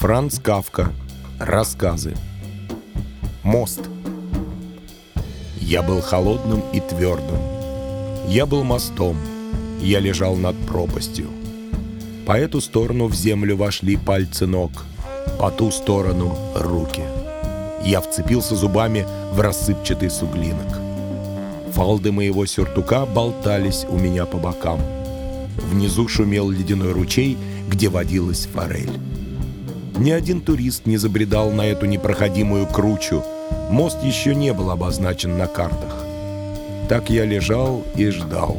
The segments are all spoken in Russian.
Франц Кавка. Рассказы. Мост. Я был холодным и твердым. Я был мостом. Я лежал над пропастью. По эту сторону в землю вошли пальцы ног. По ту сторону — руки. Я вцепился зубами в рассыпчатый суглинок. Фалды моего сюртука болтались у меня по бокам. Внизу шумел ледяной ручей, где водилась форель. Ни один турист не забредал на эту непроходимую кручу. Мост еще не был обозначен на картах. Так я лежал и ждал.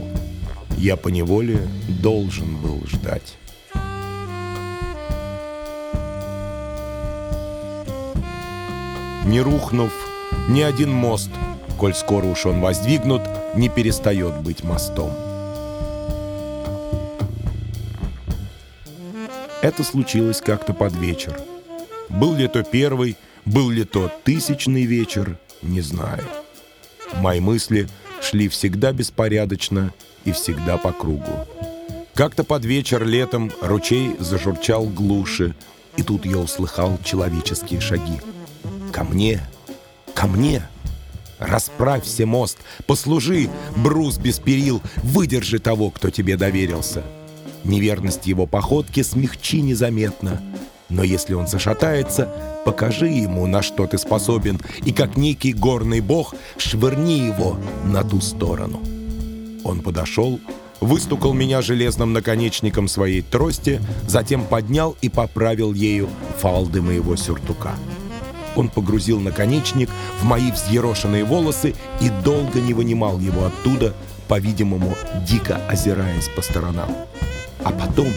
Я поневоле должен был ждать. Не рухнув, ни один мост, коль скоро уж он воздвигнут, не перестает быть мостом. Это случилось как-то под вечер. Был ли то первый, был ли то тысячный вечер, не знаю. Мои мысли шли всегда беспорядочно и всегда по кругу. Как-то под вечер летом ручей зажурчал глуше, и тут я услыхал человеческие шаги. «Ко мне! Ко мне!» Расправься, мост, послужи, брус без перил, выдержи того, кто тебе доверился. Неверность его походки смягчи незаметно. Но если он зашатается, покажи ему, на что ты способен, и как некий горный бог швырни его на ту сторону. Он подошел, выстукал меня железным наконечником своей трости, затем поднял и поправил ею фалды моего сюртука. Он погрузил наконечник в мои взъерошенные волосы и долго не вынимал его оттуда, по-видимому, дико озираясь по сторонам. А потом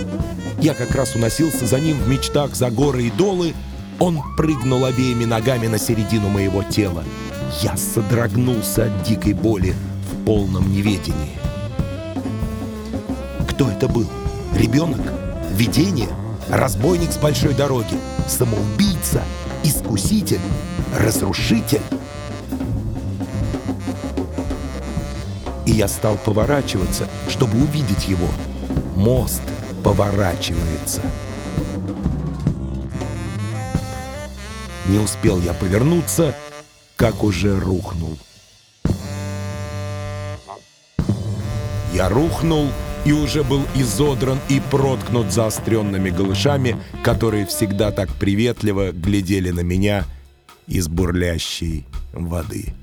я как раз уносился за ним в мечтах за горы и долы. Он прыгнул обеими ногами на середину моего тела. Я содрогнулся от дикой боли в полном неведении. Кто это был? Ребенок? Видение? Разбойник с большой дороги? Самоубийца? Искуситель? Разрушитель? И я стал поворачиваться, чтобы увидеть его — мост поворачивается. Не успел я повернуться, как уже рухнул. Я рухнул и уже был изодран и проткнут заостренными голышами, которые всегда так приветливо глядели на меня из бурлящей воды.